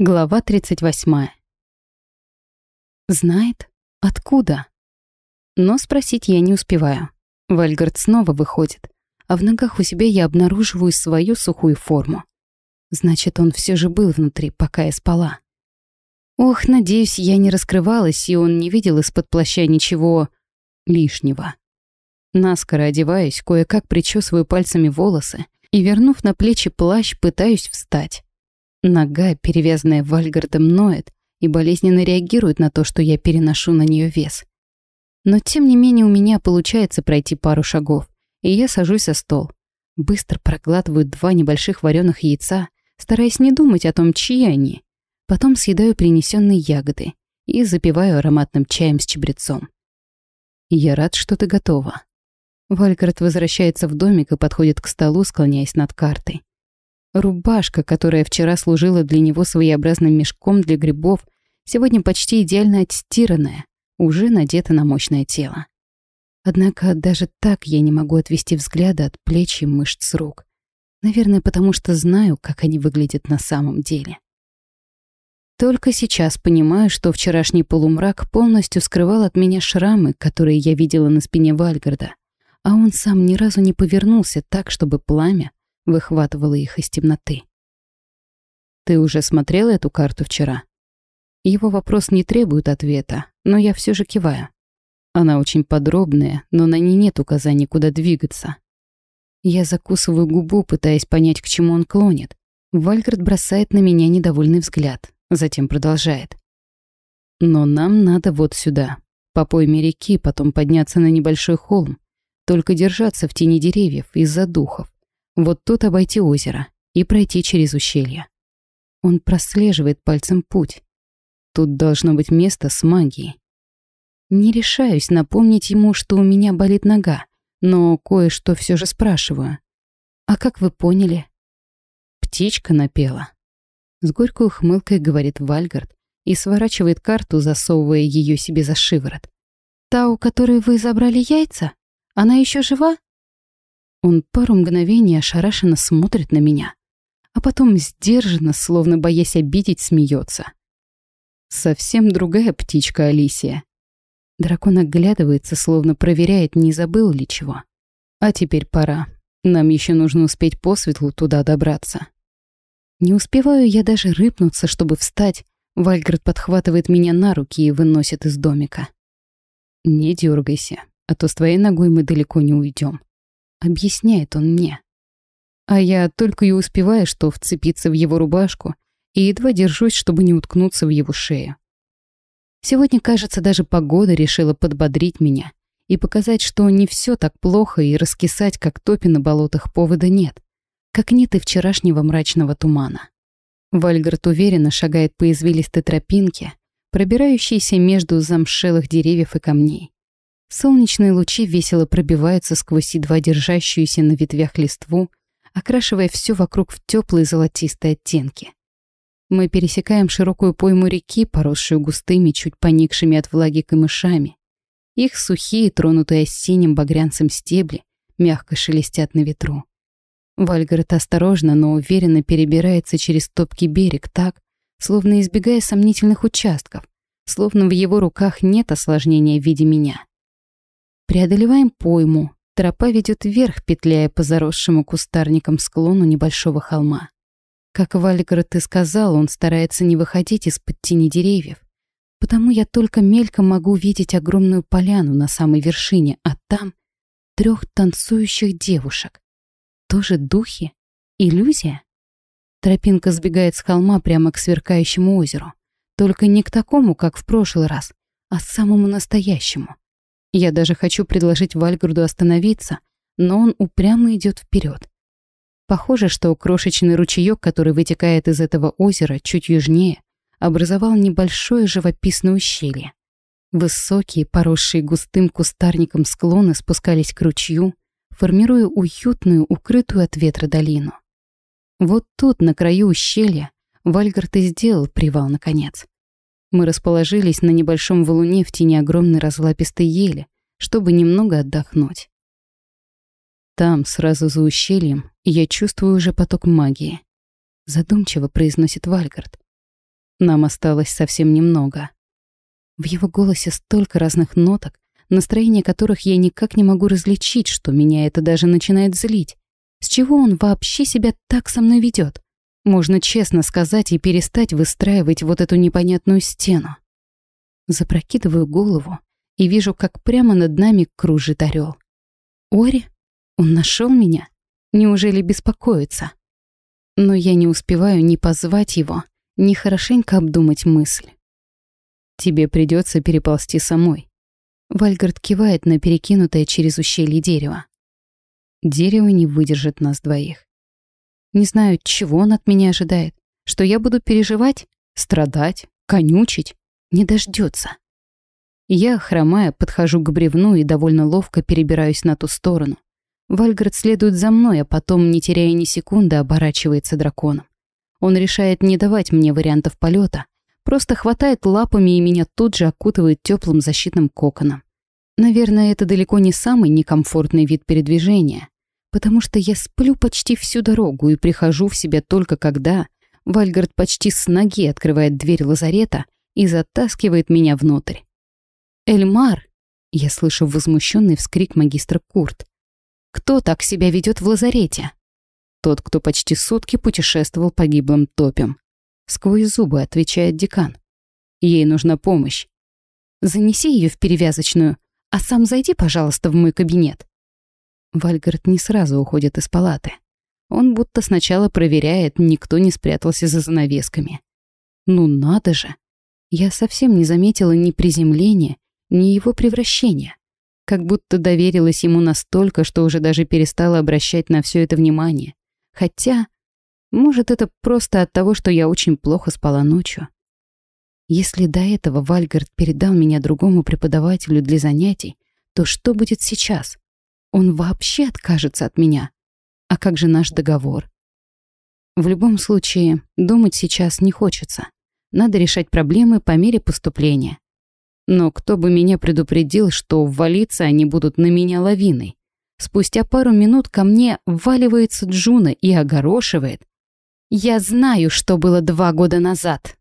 Глава 38. Знает? Откуда? Но спросить я не успеваю. Вальгард снова выходит, а в ногах у себя я обнаруживаю свою сухую форму. Значит, он все же был внутри, пока я спала. Ох, надеюсь, я не раскрывалась, и он не видел из-под плаща ничего лишнего. Наскоро одеваюсь, кое-как причесываю пальцами волосы и, вернув на плечи плащ, пытаюсь встать. Нога, перевязанная Вальгардом, ноет и болезненно реагирует на то, что я переношу на нее вес. Но тем не менее у меня получается пройти пару шагов, и я сажусь за стол. Быстро проглатываю два небольших вареных яйца, стараясь не думать о том, чьи они. Потом съедаю принесенные ягоды и запиваю ароматным чаем с чабрецом. «Я рад, что ты готова». Вальгард возвращается в домик и подходит к столу, склоняясь над картой. Рубашка, которая вчера служила для него своеобразным мешком для грибов, сегодня почти идеально отстиранная, уже надета на мощное тело. Однако даже так я не могу отвести взгляда от плеч и мышц рук. Наверное, потому что знаю, как они выглядят на самом деле. Только сейчас понимаю, что вчерашний полумрак полностью скрывал от меня шрамы, которые я видела на спине Вальгарда, а он сам ни разу не повернулся так, чтобы пламя выхватывала их из темноты. «Ты уже смотрела эту карту вчера?» Его вопрос не требует ответа, но я все же киваю. Она очень подробная, но на ней нет указаний, куда двигаться. Я закусываю губу, пытаясь понять, к чему он клонит. Вальгард бросает на меня недовольный взгляд, затем продолжает. «Но нам надо вот сюда, по пойме реки, потом подняться на небольшой холм, только держаться в тени деревьев из-за духов. Вот тут обойти озеро и пройти через ущелье. Он прослеживает пальцем путь. Тут должно быть место с магией. Не решаюсь напомнить ему, что у меня болит нога, но кое-что все же спрашиваю. «А как вы поняли?» «Птичка напела». С горькой ухмылкой говорит Вальгард и сворачивает карту, засовывая ее себе за шиворот. «Та, у которой вы забрали яйца? Она еще жива?» Он пару мгновений ошарашенно смотрит на меня, а потом сдержанно, словно боясь обидеть, смеется. Совсем другая птичка Алисия. Дракон оглядывается, словно проверяет, не забыл ли чего. А теперь пора. Нам еще нужно успеть по светлу туда добраться. Не успеваю я даже рыпнуться, чтобы встать. Вальгард подхватывает меня на руки и выносит из домика. «Не дергайся, а то с твоей ногой мы далеко не уйдем объясняет он мне. А я только и успеваю, что вцепиться в его рубашку и едва держусь, чтобы не уткнуться в его шею. Сегодня, кажется, даже погода решила подбодрить меня и показать, что не все так плохо и раскисать, как топи на болотах, повода нет, как нет и вчерашнего мрачного тумана. Вальгард уверенно шагает по извилистой тропинке, пробирающейся между замшелых деревьев и камней. Солнечные лучи весело пробиваются сквозь едва держащуюся на ветвях листву, окрашивая все вокруг в теплые золотистые оттенки. Мы пересекаем широкую пойму реки, поросшую густыми, чуть поникшими от влаги камышами. Их сухие, тронутые синим багрянцем стебли, мягко шелестят на ветру. Вальгард осторожно, но уверенно перебирается через топкий берег так, словно избегая сомнительных участков, словно в его руках нет осложнения в виде меня. Преодолеваем пойму. Тропа ведет вверх, петляя по заросшему кустарникам склону небольшого холма. Как Вальгард и сказал, он старается не выходить из-под тени деревьев. Потому я только мельком могу видеть огромную поляну на самой вершине, а там трех танцующих девушек. Тоже духи? Иллюзия? Тропинка сбегает с холма прямо к сверкающему озеру. Только не к такому, как в прошлый раз, а самому настоящему. Я даже хочу предложить Вальгарду остановиться, но он упрямо идет вперед. Похоже, что крошечный ручеек, который вытекает из этого озера чуть южнее, образовал небольшое живописное ущелье. Высокие, поросшие густым кустарником склоны спускались к ручью, формируя уютную, укрытую от ветра долину. Вот тут, на краю ущелья, Вальгард и сделал привал наконец. Мы расположились на небольшом валуне в тени огромной разлапистой ели, чтобы немного отдохнуть. Там, сразу за ущельем, я чувствую уже поток магии. Задумчиво произносит Вальгард. Нам осталось совсем немного. В его голосе столько разных ноток, настроение которых я никак не могу различить, что меня это даже начинает злить. С чего он вообще себя так со мной ведет? Можно честно сказать и перестать выстраивать вот эту непонятную стену. Запрокидываю голову и вижу, как прямо над нами кружит орел. Ори? Он нашел меня? Неужели беспокоится? Но я не успеваю ни позвать его, ни хорошенько обдумать мысль. Тебе придется переползти самой. Вальгард кивает на перекинутое через ущелье дерево. Дерево не выдержит нас двоих. Не знаю, чего он от меня ожидает. Что я буду переживать, страдать, конючить. Не дождется. Я, хромая, подхожу к бревну и довольно ловко перебираюсь на ту сторону. Вальгард следует за мной, а потом, не теряя ни секунды, оборачивается драконом. Он решает не давать мне вариантов полета, просто хватает лапами и меня тут же окутывает теплым защитным коконом. Наверное, это далеко не самый некомфортный вид передвижения, потому что я сплю почти всю дорогу и прихожу в себя только когда Вальгард почти с ноги открывает дверь лазарета и затаскивает меня внутрь. «Эльмар!» — я слышу возмущенный вскрик магистра Курт. «Кто так себя ведет в лазарете?» «Тот, кто почти сутки путешествовал погиблым топем». Сквозь зубы отвечает декан. «Ей нужна помощь. Занеси ее в перевязочную, а сам зайди, пожалуйста, в мой кабинет». Вальгард не сразу уходит из палаты. Он будто сначала проверяет, никто не спрятался за занавесками. Ну надо же! Я совсем не заметила ни приземления, ни его превращения. Как будто доверилась ему настолько, что уже даже перестала обращать на все это внимание. Хотя, может, это просто от того, что я очень плохо спала ночью. Если до этого Вальгард передал меня другому преподавателю для занятий, то что будет сейчас? Он вообще откажется от меня? А как же наш договор? В любом случае, думать сейчас не хочется. Надо решать проблемы по мере поступления. Но кто бы меня предупредил, что ввалиться они будут на меня лавиной? Спустя пару минут ко мне вваливается Джуна и огорошивает. «Я знаю, что было два года назад.